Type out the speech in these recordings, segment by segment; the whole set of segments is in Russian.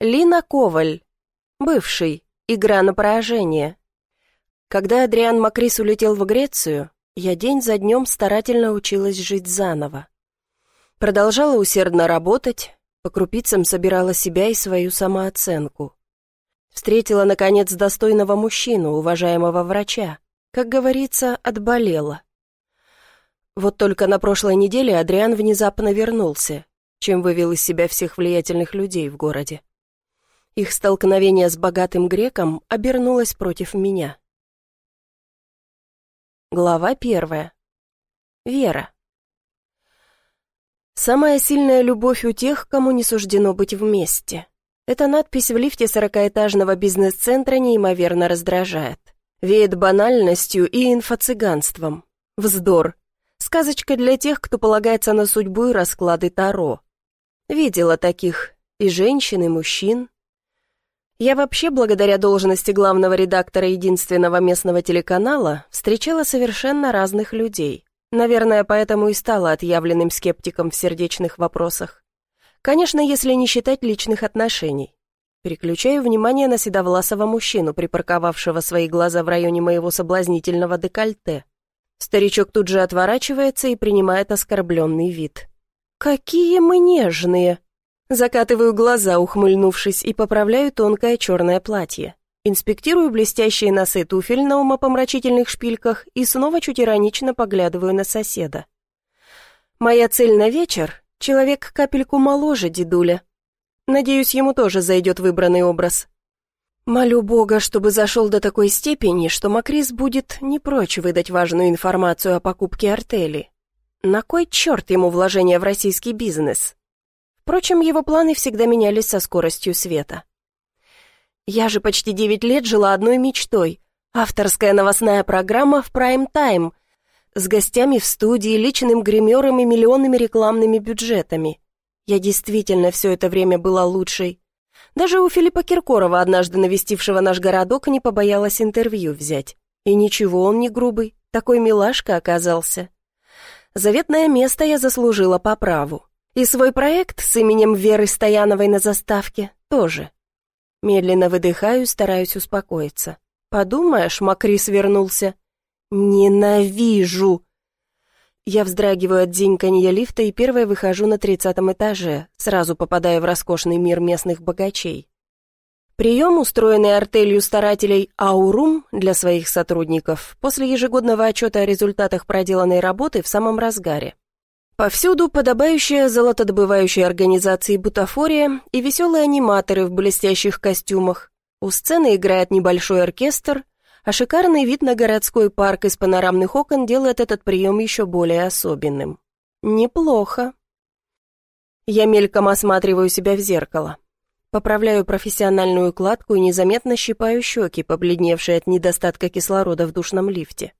Лина Коваль. Бывший. Игра на поражение. Когда Адриан Макрис улетел в Грецию, я день за днем старательно училась жить заново. Продолжала усердно работать, по крупицам собирала себя и свою самооценку. Встретила, наконец, достойного мужчину, уважаемого врача. Как говорится, отболела. Вот только на прошлой неделе Адриан внезапно вернулся, чем вывел из себя всех влиятельных людей в городе. Их столкновение с богатым греком обернулось против меня. Глава первая. Вера. Самая сильная любовь у тех, кому не суждено быть вместе. Эта надпись в лифте сорокаэтажного бизнес-центра неимоверно раздражает. Веет банальностью и инфо-цыганством. Вздор. Сказочка для тех, кто полагается на судьбу и расклады Таро. Видела таких и женщин, и мужчин, я вообще, благодаря должности главного редактора единственного местного телеканала, встречала совершенно разных людей. Наверное, поэтому и стала отъявленным скептиком в сердечных вопросах. Конечно, если не считать личных отношений. Переключаю внимание на седовласого мужчину, припарковавшего свои глаза в районе моего соблазнительного декольте. Старичок тут же отворачивается и принимает оскорбленный вид. «Какие мы нежные!» Закатываю глаза, ухмыльнувшись, и поправляю тонкое черное платье. Инспектирую блестящие носы туфель на умопомрачительных шпильках и снова чуть иронично поглядываю на соседа. Моя цель на вечер — человек капельку моложе дедуля. Надеюсь, ему тоже зайдет выбранный образ. Молю Бога, чтобы зашел до такой степени, что Макрис будет не прочь выдать важную информацию о покупке артели. На кой черт ему вложение в российский бизнес? Впрочем, его планы всегда менялись со скоростью света. Я же почти девять лет жила одной мечтой. Авторская новостная программа в прайм-тайм с гостями в студии, личным гримером и миллионными рекламными бюджетами. Я действительно все это время была лучшей. Даже у Филиппа Киркорова, однажды навестившего наш городок, не побоялась интервью взять. И ничего, он не грубый, такой милашка оказался. Заветное место я заслужила по праву. И свой проект с именем Веры Стояновой на заставке тоже. Медленно выдыхаю, стараюсь успокоиться. Подумаешь, Макрис вернулся. Ненавижу! Я вздрагиваю от дзеньканья лифта и первая выхожу на тридцатом этаже, сразу попадая в роскошный мир местных богачей. Прием, устроенный артелью старателей «Аурум» для своих сотрудников, после ежегодного отчета о результатах проделанной работы в самом разгаре. Повсюду подобающая золотодобывающей организации бутафория и веселые аниматоры в блестящих костюмах. У сцены играет небольшой оркестр, а шикарный вид на городской парк из панорамных окон делает этот прием еще более особенным. Неплохо. Я мельком осматриваю себя в зеркало. Поправляю профессиональную укладку и незаметно щипаю щеки, побледневшие от недостатка кислорода в душном лифте.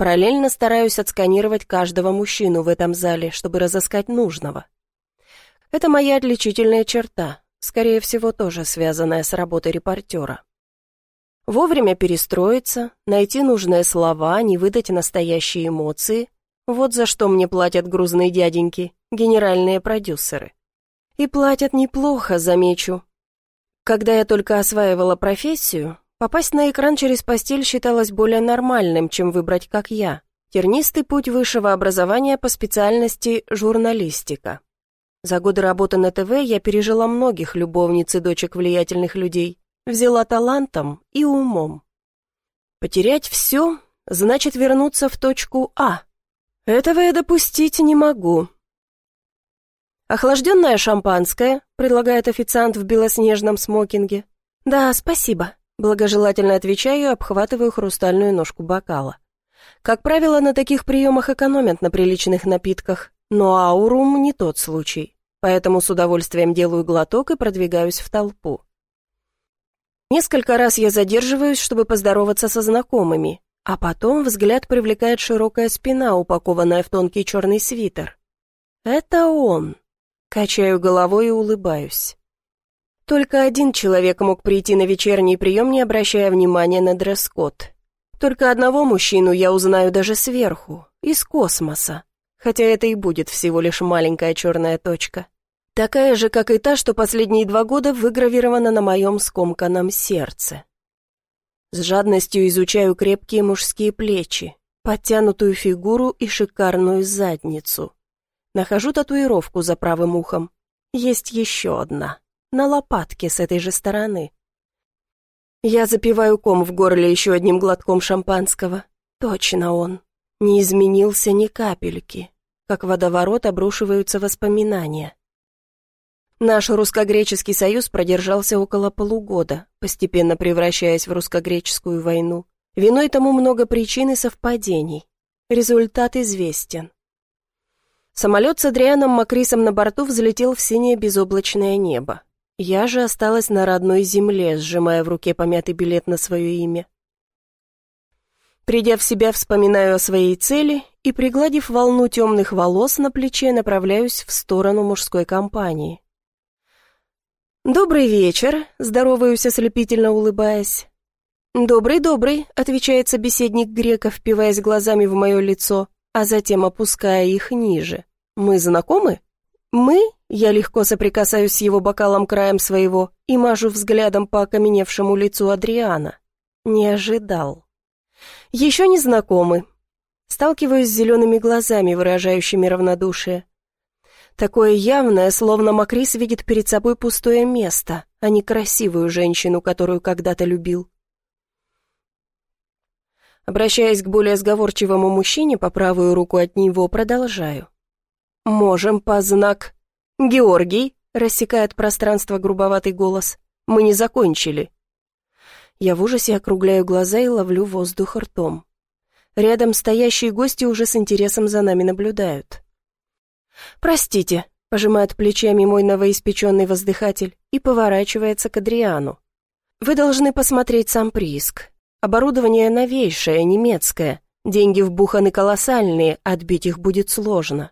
Параллельно стараюсь отсканировать каждого мужчину в этом зале, чтобы разыскать нужного. Это моя отличительная черта, скорее всего, тоже связанная с работой репортера. Вовремя перестроиться, найти нужные слова, не выдать настоящие эмоции — вот за что мне платят грузные дяденьки, генеральные продюсеры. И платят неплохо, замечу. Когда я только осваивала профессию, Попасть на экран через постель считалось более нормальным, чем выбрать как я. Тернистый путь высшего образования по специальности журналистика. За годы работы на ТВ я пережила многих любовниц и дочек влиятельных людей, взяла талантом и умом. Потерять все значит вернуться в точку А. Этого я допустить не могу. «Охлажденное шампанское», — предлагает официант в белоснежном смокинге. «Да, спасибо», Благожелательно отвечаю и обхватываю хрустальную ножку бокала. Как правило, на таких приемах экономят на приличных напитках, но аурум не тот случай, поэтому с удовольствием делаю глоток и продвигаюсь в толпу. Несколько раз я задерживаюсь, чтобы поздороваться со знакомыми, а потом взгляд привлекает широкая спина, упакованная в тонкий черный свитер. Это он. Качаю головой и улыбаюсь. Только один человек мог прийти на вечерний прием, не обращая внимания на дресс-код. Только одного мужчину я узнаю даже сверху, из космоса. Хотя это и будет всего лишь маленькая черная точка. Такая же, как и та, что последние два года выгравирована на моем скомканном сердце. С жадностью изучаю крепкие мужские плечи, подтянутую фигуру и шикарную задницу. Нахожу татуировку за правым ухом. Есть еще одна, на лопатке с этой же стороны. Я запиваю ком в горле еще одним глотком шампанского. Точно он. Не изменился ни капельки. Как водоворот обрушиваются воспоминания. Наш русско-греческий союз продержался около полугода, постепенно превращаясь в русско-греческую войну. Виной тому много причин и совпадений. Результат известен. Самолет с Адрианом Макрисом на борту взлетел в синее безоблачное небо. Я же осталась на родной земле, сжимая в руке помятый билет на свое имя. Придя в себя, вспоминаю о своей цели и, пригладив волну темных волос на плече, направляюсь в сторону мужской компании. «Добрый вечер», — здороваюсь, ослепительно улыбаясь. «Добрый-добрый», — отвечает собеседник грека, впиваясь глазами в мое лицо, а затем опуская их ниже. «Мы знакомы?» «Мы?» — я легко соприкасаюсь с его бокалом краем своего и мажу взглядом по окаменевшему лицу Адриана. Не ожидал. «Еще не знакомы». Сталкиваюсь с зелеными глазами, выражающими равнодушие. Такое явное, словно Макрис видит перед собой пустое место, а не красивую женщину, которую когда-то любил. Обращаясь к более сговорчивому мужчине по правую руку от него, продолжаю. «Можем по знак...» «Георгий», — рассекает пространство грубоватый голос, — «мы не закончили». Я в ужасе округляю глаза и ловлю воздух ртом. Рядом стоящие гости уже с интересом за нами наблюдают. «Простите», — пожимает плечами мой новоиспеченный воздыхатель и поворачивается к Адриану. «Вы должны посмотреть сам прииск. Оборудование новейшее, немецкое. Деньги вбуханы колоссальные, отбить их будет сложно.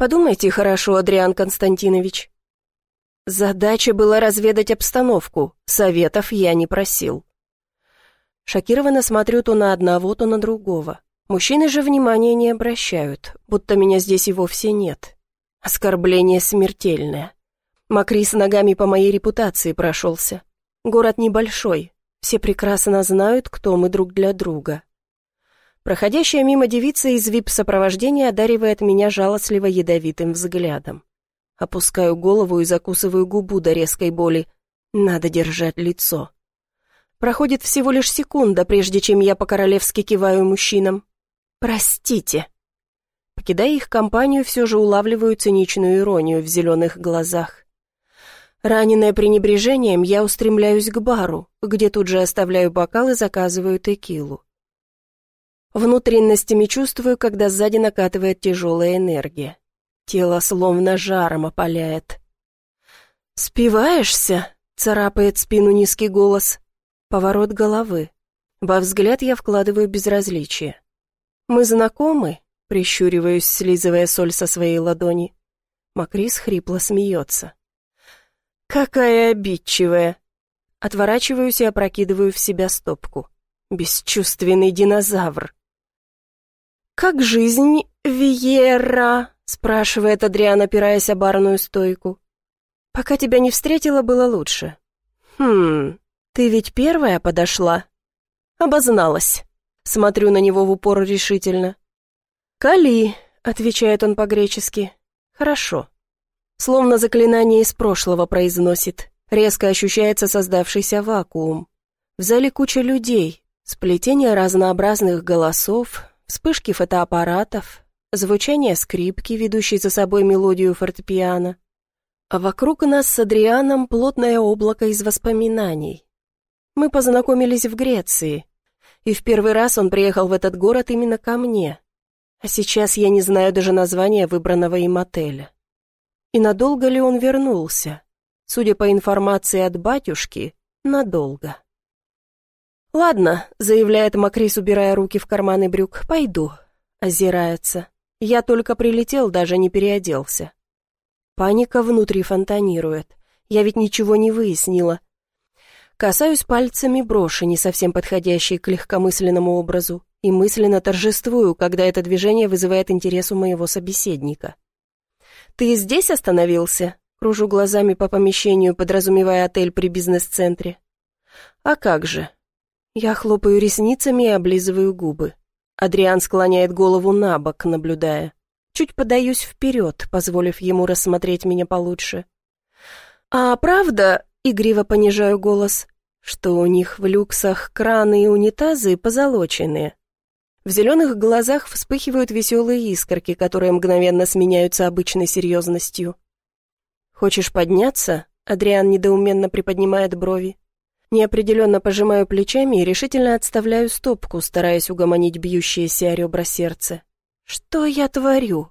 Подумайте хорошо, Адриан Константинович». Задача была разведать обстановку, советов я не просил. Шокированно смотрю то на одного, то на другого. Мужчины же внимания не обращают, будто меня здесь и вовсе нет. Оскорбление смертельное. Макрис ногами по моей репутации прошелся. Город небольшой, все прекрасно знают, кто мы друг для друга. Проходящая мимо девица из вип-сопровождения одаривает меня жалостливо ядовитым взглядом. Опускаю голову и закусываю губу до резкой боли. Надо держать лицо. Проходит всего лишь секунда, прежде чем я по-королевски киваю мужчинам. «Простите». Покидая их компанию, все же улавливаю циничную иронию в зеленых глазах. Раненая пренебрежением, я устремляюсь к бару, где тут же оставляю бокал и заказываю текилу. Внутренностями чувствую, когда сзади накатывает тяжелая энергия. Тело словно жаром опаляет. «Спиваешься?» — царапает спину низкий голос. Поворот головы. Во взгляд я вкладываю безразличие. «Мы знакомы?» — прищуриваюсь, слизывая соль со своей ладони. Макрис хрипло смеется. «Какая обидчивая!» Отворачиваюсь и опрокидываю в себя стопку. Бесчувственный динозавр. «Как жизнь, Виера?» — спрашивает Адриан, опираясь о барную стойку. «Пока тебя не встретила, было лучше». «Хм, ты ведь первая подошла?» «Обозналась». Смотрю на него в упор решительно. «Кали», — отвечает он по-гречески. «Хорошо». Словно заклинание из прошлого произносит. Резко ощущается создавшийся вакуум. В зале куча людей, сплетение разнообразных голосов, вспышки фотоаппаратов, звучание скрипки, ведущей за собой мелодию фортепиано. А вокруг нас с Адрианом плотное облако из воспоминаний. Мы познакомились в Греции, и в первый раз он приехал в этот город именно ко мне. А сейчас я не знаю даже названия выбранного им отеля. И надолго ли он вернулся? Судя по информации от батюшки, надолго. «Ладно», — заявляет Макрис, убирая руки в карманы брюк, — «пойду». Озирается. Я только прилетел, даже не переоделся. Паника внутри фонтанирует. Я ведь ничего не выяснила. Касаюсь пальцами броши, не совсем подходящей к легкомысленному образу, и мысленно торжествую, когда это движение вызывает интерес у моего собеседника. «Ты здесь остановился?» Кружу глазами по помещению, подразумевая отель при бизнес-центре. «А как же?» Я хлопаю ресницами и облизываю губы. Адриан склоняет голову на бок, наблюдая. Чуть подаюсь вперед, позволив ему рассмотреть меня получше. «А правда?» — игриво понижаю голос. «Что у них в люксах краны и унитазы позолоченные?» В зеленых глазах вспыхивают веселые искорки, которые мгновенно сменяются обычной серьезностью. «Хочешь подняться?» — Адриан недоуменно приподнимает брови. Неопределенно пожимаю плечами и решительно отставляю стопку, стараясь угомонить бьющееся ребра сердце. «Что я творю?»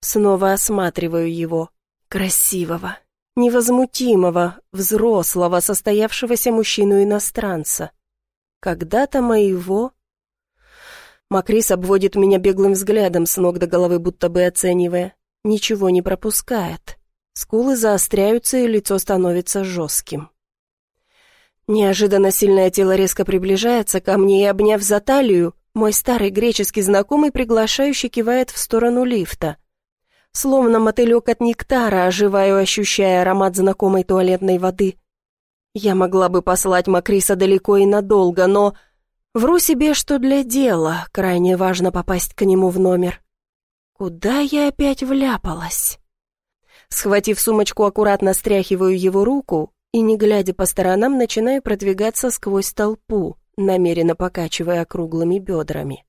Снова осматриваю его. Красивого, невозмутимого, взрослого, состоявшегося мужчину-иностранца. Когда-то моего... Макрис обводит меня беглым взглядом с ног до головы, будто бы оценивая. Ничего не пропускает. Скулы заостряются, и лицо становится жестким. Неожиданно сильное тело резко приближается ко мне и, обняв за талию, мой старый греческий знакомый приглашающий кивает в сторону лифта. Словно мотылек от нектара, оживаю, ощущая аромат знакомой туалетной воды. Я могла бы послать Макриса далеко и надолго, но... Вру себе, что для дела крайне важно попасть к нему в номер. Куда я опять вляпалась? Схватив сумочку, аккуратно стряхиваю его руку и, не глядя по сторонам, начинаю продвигаться сквозь толпу, намеренно покачивая круглыми бедрами.